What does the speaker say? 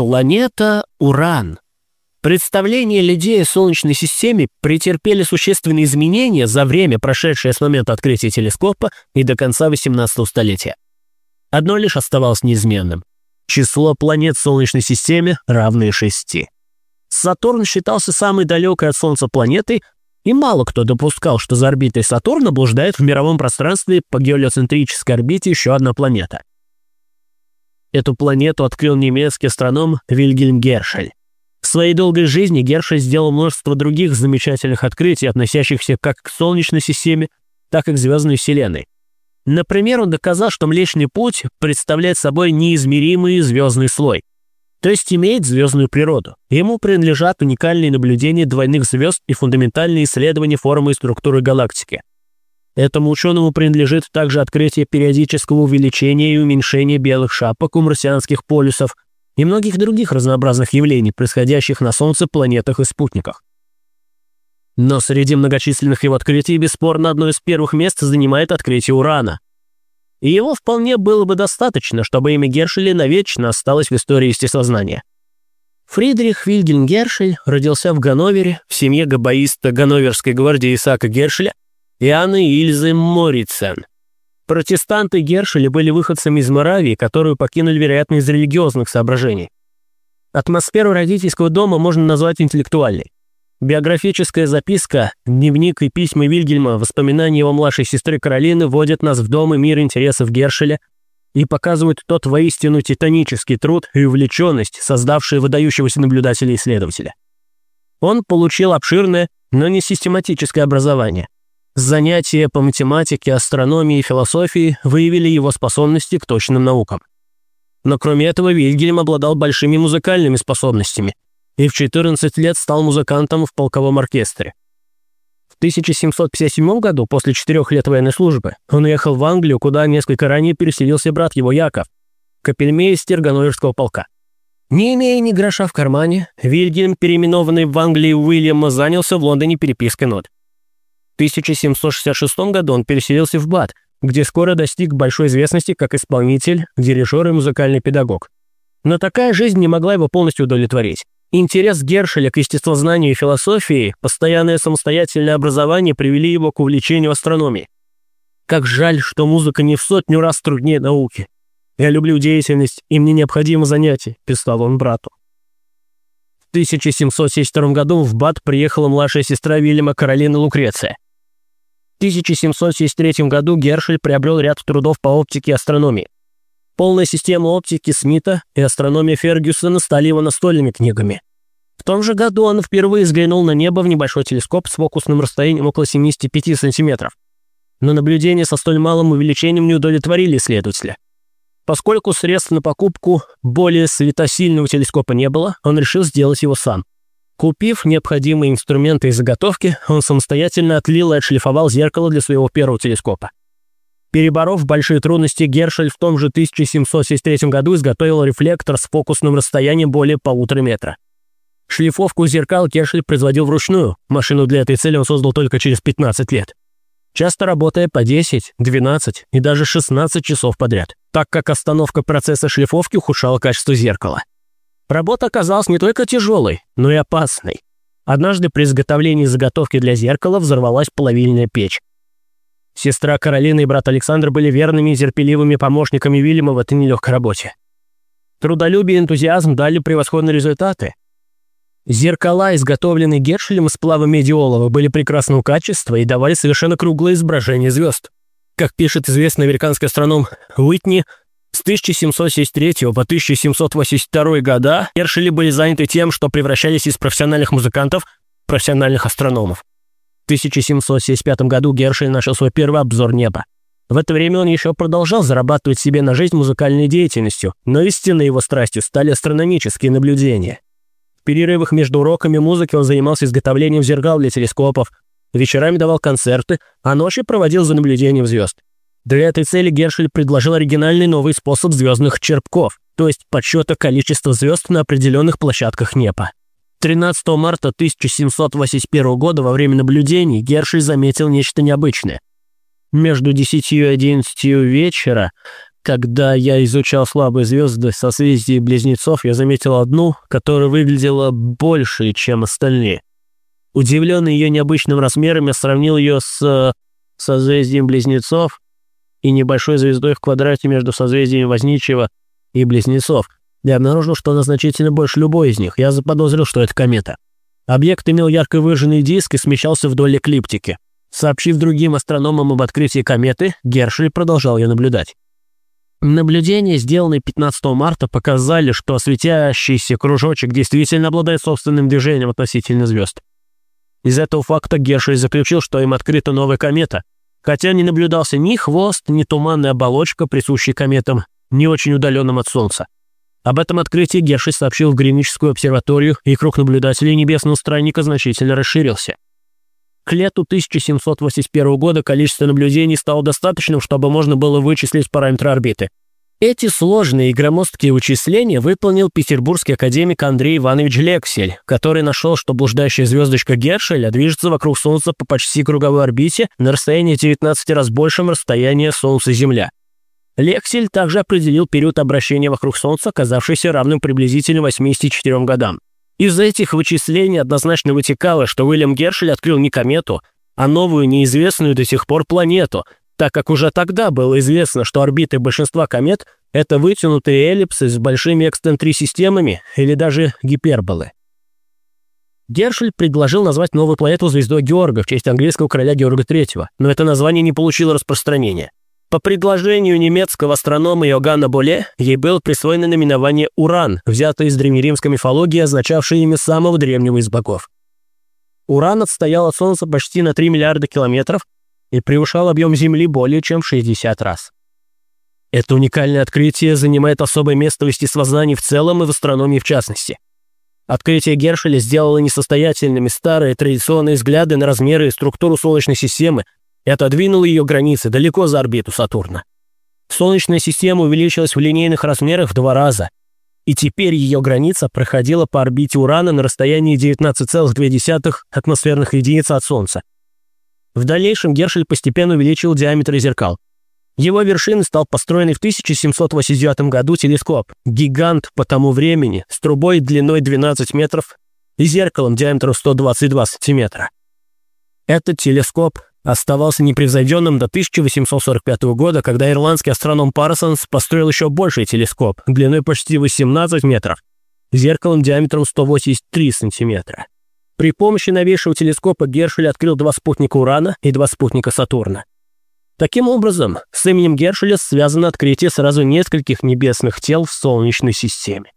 Планета Уран. Представления людей о Солнечной системе претерпели существенные изменения за время, прошедшее с момента открытия телескопа и до конца 18 столетия. Одно лишь оставалось неизменным. Число планет в Солнечной системе равное шести. Сатурн считался самой далекой от Солнца планетой, и мало кто допускал, что за орбитой Сатурна блуждает в мировом пространстве по геолицентрической орбите еще одна планета. Эту планету открыл немецкий астроном Вильгельм Гершель. В своей долгой жизни Гершель сделал множество других замечательных открытий, относящихся как к Солнечной системе, так и к звездной Вселенной. Например, он доказал, что Млечный Путь представляет собой неизмеримый звездный слой, то есть имеет звездную природу. Ему принадлежат уникальные наблюдения двойных звезд и фундаментальные исследования формы и структуры галактики. Этому ученому принадлежит также открытие периодического увеличения и уменьшения белых шапок у марсианских полюсов и многих других разнообразных явлений, происходящих на Солнце, планетах и спутниках. Но среди многочисленных его открытий бесспорно одно из первых мест занимает открытие Урана. И его вполне было бы достаточно, чтобы имя Гершеля навечно осталось в истории естествознания. Фридрих Вильгельм Гершель родился в Ганновере в семье габаиста Ганноверской гвардии Исаака Гершеля и Анны Ильзы Морицен. Протестанты Гершеля были выходцами из Моравии, которую покинули, вероятно, из религиозных соображений. Атмосферу родительского дома можно назвать интеллектуальной. Биографическая записка, дневник и письма Вильгельма, воспоминания его младшей сестры Каролины вводят нас в дом и мир интересов Гершеля и показывают тот воистину титанический труд и увлеченность, создавшие выдающегося наблюдателя и исследователя. Он получил обширное, но не систематическое образование – Занятия по математике, астрономии и философии выявили его способности к точным наукам. Но кроме этого Вильгельм обладал большими музыкальными способностями и в 14 лет стал музыкантом в полковом оркестре. В 1757 году, после четырех лет военной службы, он уехал в Англию, куда несколько ранее переселился брат его Яков, капельмейстер Ганноверского полка. Не имея ни гроша в кармане, Вильгельм, переименованный в Англии Уильяма, занялся в Лондоне перепиской нот. 1766 году он переселился в Бад, где скоро достиг большой известности как исполнитель, дирижер и музыкальный педагог. Но такая жизнь не могла его полностью удовлетворить. Интерес Гершеля к естествознанию и философии, постоянное самостоятельное образование привели его к увлечению астрономией. Как жаль, что музыка не в сотню раз труднее науки. Я люблю деятельность, и мне необходимо занятие, писал он брату. В 1772 году в Бад приехала младшая сестра Вильяма Каролина Лукреция. 1773 году Гершель приобрел ряд трудов по оптике и астрономии. Полная система оптики Смита и астрономия Фергюсона стали его настольными книгами. В том же году он впервые взглянул на небо в небольшой телескоп с фокусным расстоянием около 75 сантиметров. Но наблюдения со столь малым увеличением не удовлетворили исследователя. Поскольку средств на покупку более светосильного телескопа не было, он решил сделать его сам. Купив необходимые инструменты и заготовки, он самостоятельно отлил и отшлифовал зеркало для своего первого телескопа. Переборов большие трудности, Гершель в том же 1773 году изготовил рефлектор с фокусным расстоянием более полутора метра. Шлифовку зеркал Гершель производил вручную, машину для этой цели он создал только через 15 лет. Часто работая по 10, 12 и даже 16 часов подряд, так как остановка процесса шлифовки ухудшала качество зеркала. Работа оказалась не только тяжелой, но и опасной. Однажды при изготовлении заготовки для зеркала взорвалась плавильная печь. Сестра Каролина и брат Александр были верными и терпеливыми помощниками Вильяма в этой нелегкой работе. Трудолюбие и энтузиазм дали превосходные результаты. Зеркала, изготовленные Гершелем из сплава медиолова, были прекрасного качества и давали совершенно круглое изображение звезд. Как пишет известный американский астроном Уитни, с 1773 по 1782 года Гершели были заняты тем, что превращались из профессиональных музыкантов в профессиональных астрономов. В 1775 году Гершель начал свой первый обзор неба. В это время он еще продолжал зарабатывать себе на жизнь музыкальной деятельностью, но истинной его страстью стали астрономические наблюдения. В перерывах между уроками музыки он занимался изготовлением зеркал для телескопов, вечерами давал концерты, а ночи проводил за наблюдением звезд. Для этой цели Гершель предложил оригинальный новый способ звездных черпков, то есть подсчета количества звезд на определенных площадках неба. 13 марта 1781 года во время наблюдений Гершель заметил нечто необычное. Между 10 и 11 вечера Когда я изучал слабые звезды созвездий близнецов, я заметил одну, которая выглядела больше, чем остальные. Удивленный ее необычным размером, я сравнил ее с созвездием близнецов и небольшой звездой в квадрате между созвездиями Возничего и близнецов. Я обнаружил, что она значительно больше любой из них. Я заподозрил, что это комета. Объект имел ярко выраженный диск и смещался вдоль эклиптики. Сообщив другим астрономам об открытии кометы, Гершель продолжал ее наблюдать. Наблюдения, сделанные 15 марта, показали, что светящийся кружочек действительно обладает собственным движением относительно звезд. Из этого факта Гершель заключил, что им открыта новая комета, хотя не наблюдался ни хвост, ни туманная оболочка, присущая кометам, не очень удаленным от Солнца. Об этом открытии Гершель сообщил в Гринвичскую обсерваторию, и круг наблюдателей небесного странника значительно расширился. К лету 1781 года количество наблюдений стало достаточным, чтобы можно было вычислить параметры орбиты. Эти сложные и громоздкие вычисления выполнил петербургский академик Андрей Иванович Лексель, который нашел, что блуждающая звездочка Гершеля движется вокруг Солнца по почти круговой орбите на расстоянии 19 раз большем расстояния Солнца-Земля. Лексель также определил период обращения вокруг Солнца, оказавшийся равным приблизительно 84 годам. Из этих вычислений однозначно вытекало, что Уильям Гершель открыл не комету, а новую неизвестную до сих пор планету, так как уже тогда было известно, что орбиты большинства комет – это вытянутые эллипсы с большими экстентри-системами или даже гиперболы. Гершель предложил назвать новую планету звездой Георга в честь английского короля Георга III, но это название не получило распространения. По предложению немецкого астронома Иоганна Боле, ей было присвоено наименование Уран, взятое из древнеримской мифологии, означавшее имя самого древнего из богов. Уран отстоял от Солнца почти на 3 миллиарда километров и превышал объем Земли более чем в 60 раз. Это уникальное открытие занимает особое место в естествознании в целом и в астрономии в частности. Открытие Гершеля сделало несостоятельными старые традиционные взгляды на размеры и структуру Солнечной системы, и отодвинул ее границы далеко за орбиту Сатурна. Солнечная система увеличилась в линейных размерах в два раза, и теперь ее граница проходила по орбите Урана на расстоянии 19,2 атмосферных единиц от Солнца. В дальнейшем Гершель постепенно увеличил диаметр зеркал. Его вершиной стал построенный в 1789 году телескоп, гигант по тому времени, с трубой длиной 12 метров и зеркалом диаметром 122 сантиметра. Этот телескоп оставался непревзойденным до 1845 года, когда ирландский астроном Парсонс построил еще больший телескоп длиной почти 18 метров, зеркалом диаметром 183 сантиметра. При помощи новейшего телескопа Гершель открыл два спутника Урана и два спутника Сатурна. Таким образом, с именем Гершеля связано открытие сразу нескольких небесных тел в Солнечной системе.